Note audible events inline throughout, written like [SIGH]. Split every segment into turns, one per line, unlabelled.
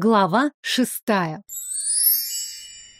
Глава шестая.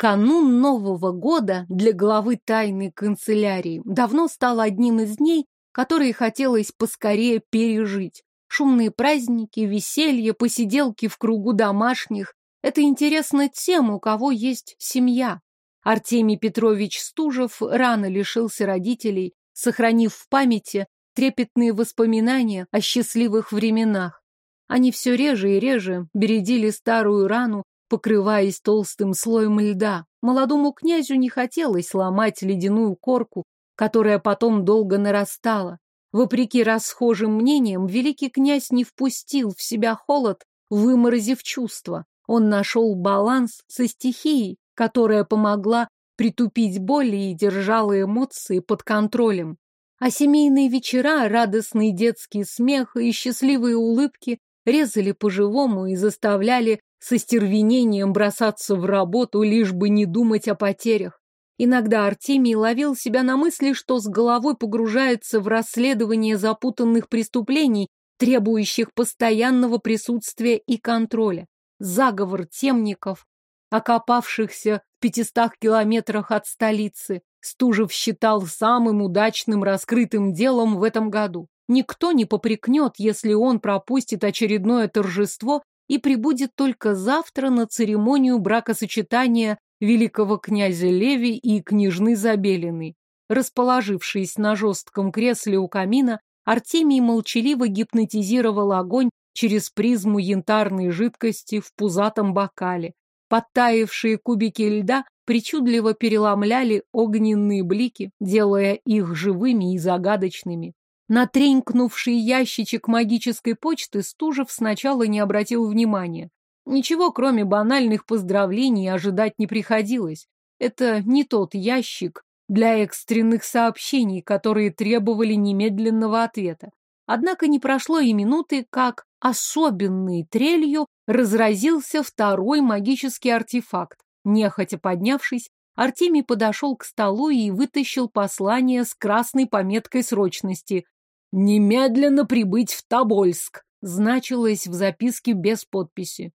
Канун Нового года для главы тайной канцелярии давно стал одним из дней, которые хотелось поскорее пережить. Шумные праздники, веселье, посиделки в кругу домашних – это интересно тем, у кого есть семья. Артемий Петрович Стужев рано лишился родителей, сохранив в памяти трепетные воспоминания о счастливых временах. Они все реже и реже бередили старую рану, покрываясь толстым слоем льда. Молодому князю не хотелось ломать ледяную корку, которая потом долго нарастала. Вопреки расхожим мнениям, великий князь не впустил в себя холод, выморозив чувства. Он нашел баланс со стихией, которая помогла притупить боль и держала эмоции под контролем. А семейные вечера, радостный детский смех и счастливые улыбки резали по-живому и заставляли со стервенением бросаться в работу, лишь бы не думать о потерях. Иногда Артемий ловил себя на мысли, что с головой погружается в расследование запутанных преступлений, требующих постоянного присутствия и контроля. Заговор темников, окопавшихся в пятистах километрах от столицы, Стужев считал самым удачным раскрытым делом в этом году. Никто не попрекнет, если он пропустит очередное торжество и прибудет только завтра на церемонию бракосочетания великого князя Леви и княжны Забелиной. Расположившись на жестком кресле у камина, Артемий молчаливо гипнотизировал огонь через призму янтарной жидкости в пузатом бокале. Подтаявшие кубики льда причудливо переломляли огненные блики, делая их живыми и загадочными. На тренькнувший ящичек магической почты Стужев сначала не обратил внимания. Ничего, кроме банальных поздравлений, ожидать не приходилось. Это не тот ящик для экстренных сообщений, которые требовали немедленного ответа. Однако не прошло и минуты, как особенной трелью разразился второй магический артефакт. Нехотя поднявшись, Артемий подошел к столу и вытащил послание с красной пометкой срочности. «Немедленно прибыть в Тобольск», значилось в записке без подписи.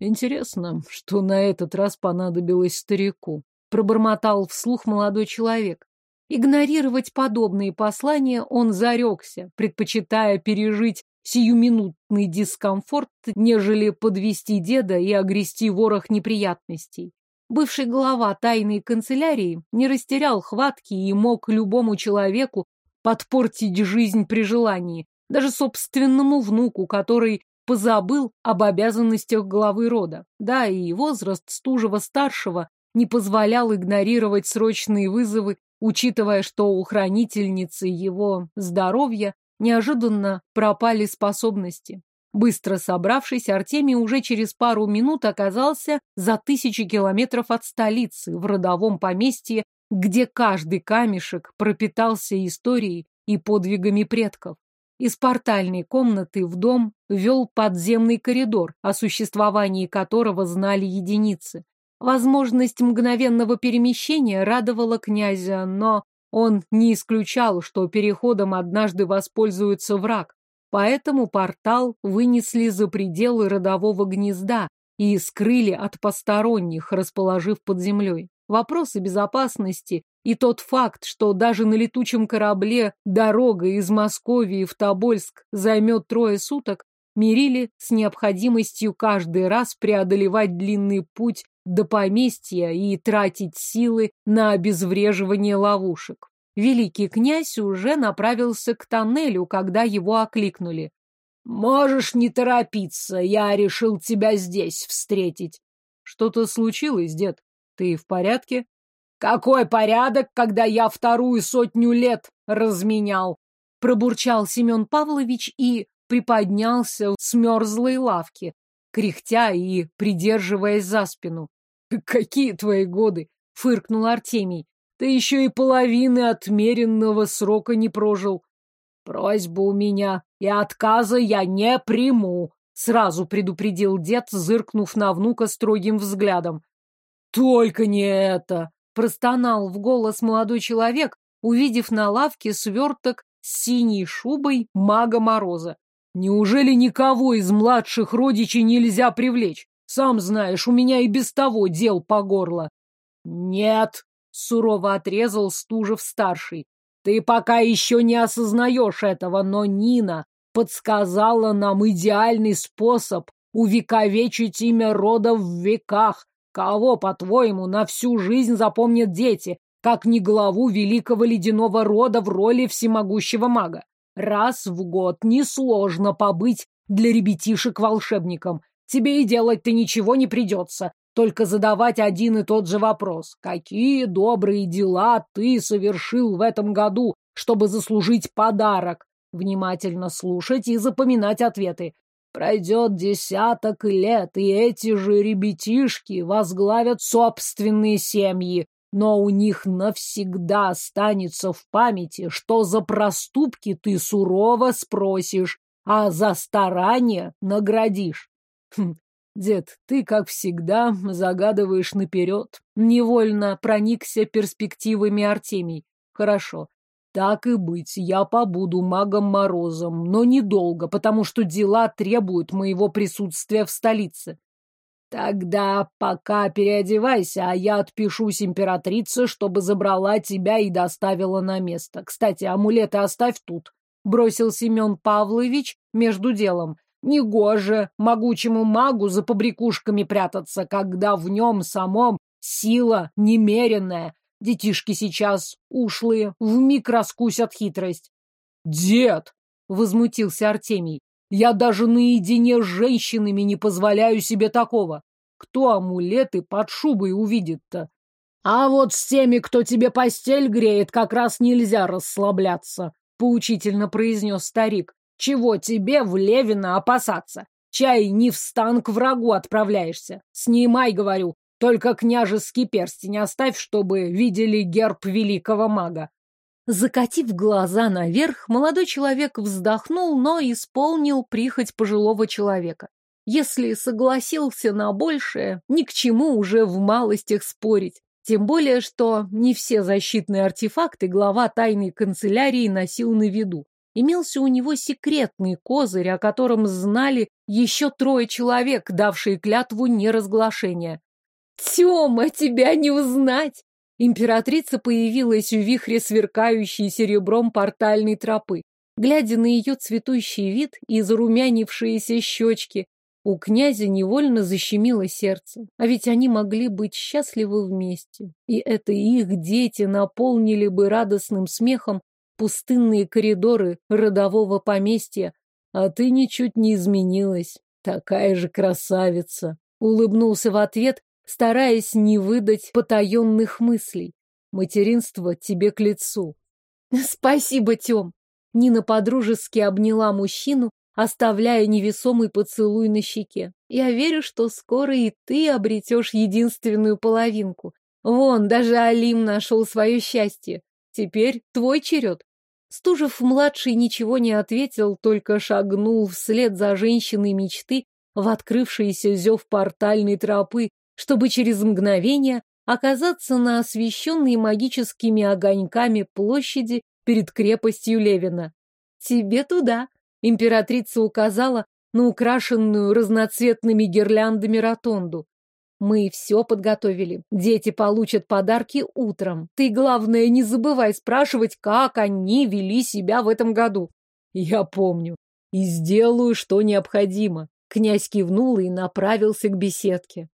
Интересно, что на этот раз понадобилось старику, пробормотал вслух молодой человек. Игнорировать подобные послания он зарекся, предпочитая пережить сиюминутный дискомфорт, нежели подвести деда и огрести ворох неприятностей. Бывший глава тайной канцелярии не растерял хватки и мог любому человеку подпортить жизнь при желании, даже собственному внуку, который позабыл об обязанностях главы рода. Да, и возраст Стужева-старшего не позволял игнорировать срочные вызовы, учитывая, что у хранительницы его здоровья неожиданно пропали способности. Быстро собравшись, Артемий уже через пару минут оказался за тысячи километров от столицы, в родовом поместье где каждый камешек пропитался историей и подвигами предков. Из портальной комнаты в дом вел подземный коридор, о существовании которого знали единицы. Возможность мгновенного перемещения радовала князя, но он не исключал, что переходом однажды воспользуется враг. Поэтому портал вынесли за пределы родового гнезда и скрыли от посторонних, расположив под землей. Вопросы безопасности и тот факт, что даже на летучем корабле дорога из Московии в Тобольск займет трое суток, мирили с необходимостью каждый раз преодолевать длинный путь до поместья и тратить силы на обезвреживание ловушек. Великий князь уже направился к тоннелю, когда его окликнули. «Можешь не торопиться, я решил тебя здесь встретить». «Что-то случилось, дед?» Ты в порядке? Какой порядок, когда я вторую сотню лет разменял? Пробурчал Семен Павлович и приподнялся с мерзлой лавки, кряхтя и придерживаясь за спину. Какие твои годы? Фыркнул Артемий. Ты еще и половины отмеренного срока не прожил. Просьба у меня, и отказа я не приму, сразу предупредил дед, зыркнув на внука строгим взглядом. «Только не это!» — простонал в голос молодой человек, увидев на лавке сверток с синей шубой мага Мороза. «Неужели никого из младших родичей нельзя привлечь?
Сам знаешь, у меня и без того дел по горло. Нет, сурово отрезал Стужев-старший. Ты пока еще не осознаешь этого, но Нина подсказала нам идеальный способ увековечить имя рода в веках. Кого, по-твоему, на всю жизнь запомнят дети, как не главу великого ледяного рода в роли всемогущего мага? Раз в год несложно побыть для ребятишек волшебником. Тебе и делать-то ничего не придется, только задавать один и тот же вопрос. Какие добрые дела ты совершил в этом году, чтобы заслужить подарок? Внимательно слушать и запоминать ответы. Пройдет десяток лет, и эти же ребятишки возглавят собственные семьи, но у них навсегда останется в памяти, что за проступки ты сурово спросишь, а за старание наградишь. Хм, дед, ты, как всегда, загадываешь наперед. Невольно проникся перспективами Артемий. Хорошо. Так и быть, я побуду магом Морозом, но недолго, потому что дела требуют моего присутствия в столице. Тогда пока переодевайся, а я отпишусь императрице, чтобы забрала тебя и доставила на место. Кстати, амулеты оставь тут бросил Семен Павлович между делом. Негоже могучему магу за побрякушками прятаться, когда в нем самом сила немеренная. Детишки сейчас ушлые, вмиг раскусят хитрость. «Дед!» — возмутился Артемий. «Я даже наедине с женщинами не позволяю себе такого. Кто амулеты под шубой увидит-то? А вот с теми, кто тебе постель греет, как раз нельзя расслабляться поучительно произнес старик. Чего тебе в Левина опасаться? Чай не в стан к врагу отправляешься. Снимай, говорю, только княжеский перстень оставь, чтобы видели герб великого мага.
Закатив глаза наверх, молодой человек вздохнул, но исполнил прихоть пожилого человека. Если согласился на большее, ни к чему уже в малостях спорить. Тем более, что не все защитные артефакты глава тайной канцелярии носил на виду. Имелся у него секретный козырь, о котором знали еще трое человек, давшие клятву неразглашения. «Тема, тебя не узнать!» Императрица появилась в вихре сверкающей серебром портальной тропы. Глядя на ее цветущий вид и зарумянившиеся щечки, у князя невольно защемило сердце, а ведь они могли быть счастливы вместе, и это их дети наполнили бы радостным смехом пустынные коридоры родового поместья, а ты ничуть не изменилась, такая же красавица, улыбнулся в ответ, стараясь не выдать потаенных мыслей. Материнство тебе к лицу. [LAUGHS] Спасибо, Тём. Нина подружески обняла мужчину оставляя невесомый поцелуй на щеке. Я верю, что скоро и ты обретешь единственную половинку. Вон, даже Алим нашел свое счастье. Теперь твой черед. Стужев-младший ничего не ответил, только шагнул вслед за женщиной мечты в открывшийся зев портальной тропы, чтобы через мгновение оказаться на освещенной магическими огоньками площади перед крепостью Левина. «Тебе туда!» Императрица указала на украшенную разноцветными гирляндами ротонду. Мы все подготовили. Дети получат подарки утром. Ты, главное, не забывай спрашивать, как они вели себя в этом году. Я помню. И сделаю, что необходимо. Князь кивнул и направился к беседке.